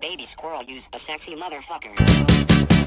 Baby squirrel, use a sexy motherfucker.